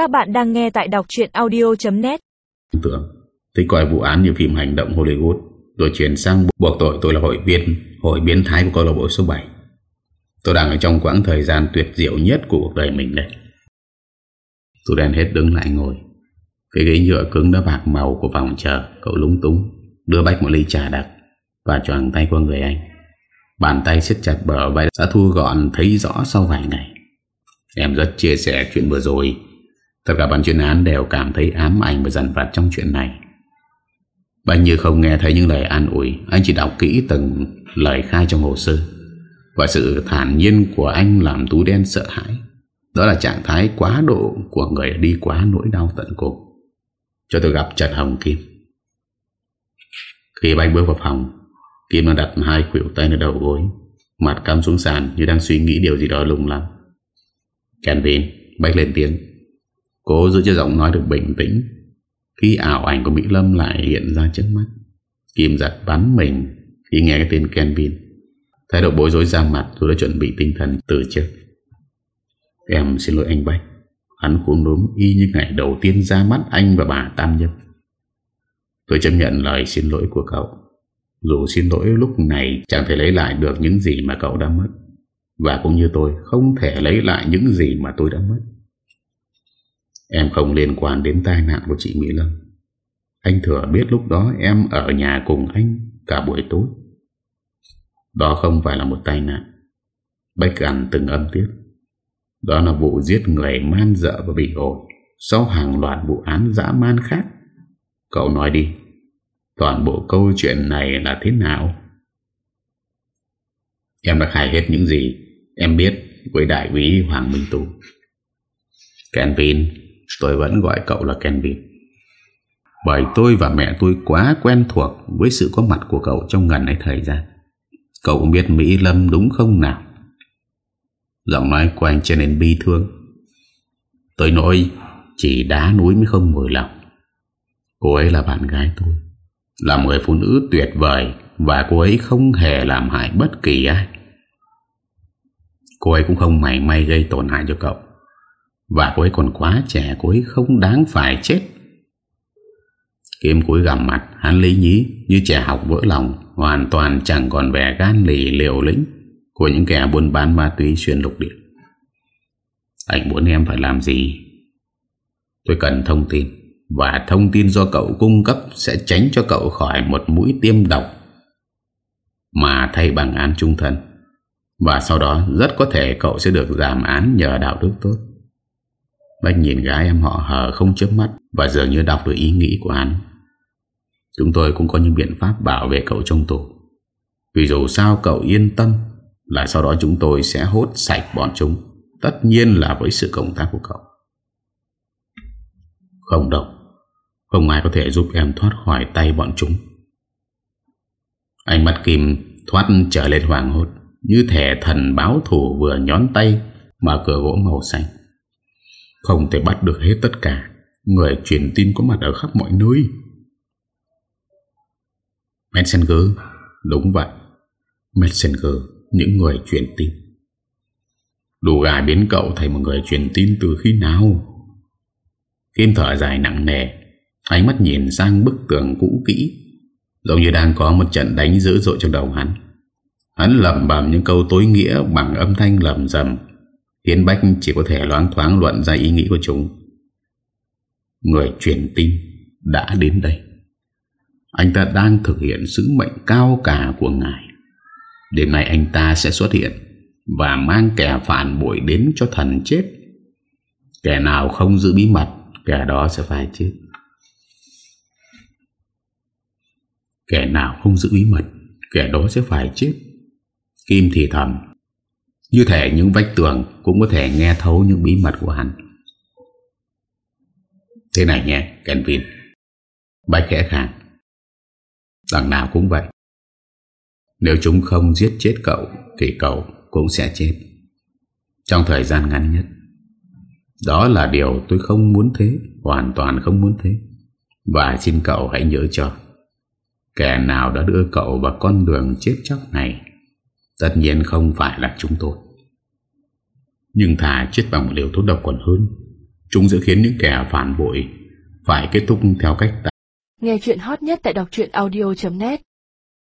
Các bạn đang nghe tại đọc chuyện audio.net tưởng, tôi coi vụ án như phim hành động Hollywood, Rồi chuyển sang buộc tội tôi là hội viên, Hội biến thái của câu lạc bộ số 7 Tôi đang ở trong quãng thời gian tuyệt diệu nhất của cuộc đời mình đây. Tôi đen hết đứng lại ngồi. Cái ghế nhựa cứng đã bạc màu của phòng chờ, Cậu lúng túng, Đưa bách một ly trà đặc Và choàng tay qua người anh. Bàn tay siết chặt bờ vai đã thu gọn thấy rõ sau vài ngày. Em rất chia sẻ chuyện vừa rồi. Tất cả ban chuyên án đều cảm thấy ám ảnh và dần vặt trong chuyện này. Bà như không nghe thấy những lời an ủi, Anh chỉ đọc kỹ từng lời khai trong hồ sơ. Và sự thản nhiên của anh làm Tú đen sợ hãi. Đó là trạng thái quá độ của người đi quá nỗi đau tận cùng. Cho tôi gặp Trần Hồng Kim. Khi anh bước vào phòng, Kim đang đặt hai khuỷu tay lên đầu gối, Mặt cắm xuống sàn như đang suy nghĩ điều gì đó lùng lắm Kenvin Bách lên tiếng. Cố giữ cho giọng nói được bình tĩnh. Khi ảo ảnh của Mỹ Lâm lại hiện ra trước mắt. Kim giật bắn mình Khi nghe cái tên Kenvin Thái độ bối rối ra mặt Tôi đã chuẩn bị tinh thần từ trước. Em xin lỗi anh Bách. Hắn khốn đốm y như ngày đầu tiên ra mắt anh và bà Tam Nhâm. Tôi chấp nhận lời xin lỗi của cậu. Dù xin lỗi lúc này chẳng thể lấy lại được những gì mà cậu đã mất. Và cũng như tôi, không thể lấy lại những gì mà tôi đã mất. Em không liên quan đến tai nạn của chị Mỹ Lâm. Anh thừa biết lúc đó em ở nhà cùng anh cả buổi tối. Đó không phải là một tai nạn. Bách gắn từng âm tiết. Đó là vụ giết người man dợ và bị ổi Sau hàng loạt vụ án dã man khác. Cậu nói đi, Toàn bộ câu chuyện này là thế nào? Em đã khai hết những gì Em biết với đại úy Hoàng Minh Tú. Kenvin Tôi vẫn gọi cậu là Kenvin Bởi tôi và mẹ tôi quá quen thuộc Với sự có mặt của cậu trong gần ấy thời gian. Cậu cũng biết Mỹ Lâm đúng không nào? Giọng nói của anh trở nên bi thương. Tôi nói, Chỉ đá núi mới không mùi lòng. Cô ấy là bạn gái tôi, Là một người phụ nữ tuyệt vời Và cô ấy không hề làm hại bất kỳ ai. Cô ấy cũng không mảy may gây tổn hại cho cậu. Và cô ấy còn quá trẻ, Cô ấy không đáng phải chết. Kiếm cúi gặm mặt, Hắn lý nhí, như trẻ học vỡ lòng, Hoàn toàn chẳng còn vẻ gan lì liều lĩnh Của những kẻ buôn bán ma túy xuyên lục địa. Anh muốn em phải làm gì? Tôi cần thông tin, Và thông tin do cậu cung cấp Sẽ tránh cho cậu khỏi một mũi tiêm độc Mà thay bằng án trung thân. Và sau đó, rất có thể cậu sẽ được giảm án nhờ đạo đức tốt. Bách nhìn gái em họ hờ không chớp mắt Và dường như đọc được ý nghĩ của hắn. Chúng tôi cũng có những biện pháp bảo vệ cậu trong tù. Vì dù sao cậu yên tâm Là sau đó chúng tôi sẽ hốt sạch bọn chúng. Tất nhiên là với sự công tác của cậu. Không đâu. Không ai có thể giúp em thoát khỏi tay bọn chúng. Anh mắt Kim thoát trở lên hoàng hốt, như thể thần báo thủ vừa nhón tay Mở cửa gỗ màu xanh. Không thể bắt được hết tất cả. Người truyền tin có mặt ở khắp mọi nơi. Messenger, Đúng vậy. Messenger, Những người truyền tin. Đủ gà biến cậu thành một người truyền tin từ khi nào? Kim thở dài nặng nề. Ánh mắt nhìn sang bức tường cũ kỹ. Giống như đang có một trận đánh dữ dội trong đầu hắn. Hắn lầm bầm những câu tối nghĩa bằng âm thanh lầm rầm. Tiến Bách chỉ có thể loáng thoáng luận ra ý nghĩ của chúng. Người truyền tin đã đến đây. Anh ta đang thực hiện sứ mệnh cao cả của Ngài. Đêm nay anh ta sẽ xuất hiện Và mang kẻ phản bội đến cho thần chết. Kẻ nào không giữ bí mật, Kẻ đó sẽ phải chết. Kẻ nào không giữ bí mật, Kẻ đó sẽ phải chết. Kim thì thầm như thể những vách tường Cũng có thể nghe thấu những bí mật của hắn. Thế này nhé, Kenvin. Bách khẽ khàng. Đằng nào cũng vậy. Nếu chúng không giết chết cậu, Thì cậu cũng sẽ chết. Trong thời gian ngắn nhất. Đó là điều tôi không muốn thế, Hoàn toàn không muốn thế. Và xin cậu hãy nhớ cho, Kẻ nào đã đưa cậu vào con đường chết chóc này Tất nhiên không phải là chúng tôi. Nhưng thà chết bằng một liều thuốc độc còn hơn, Chúng sẽ khiến những kẻ phản bội Phải kết thúc theo cách Nghe chuyện hot nhất tại đọc audio.net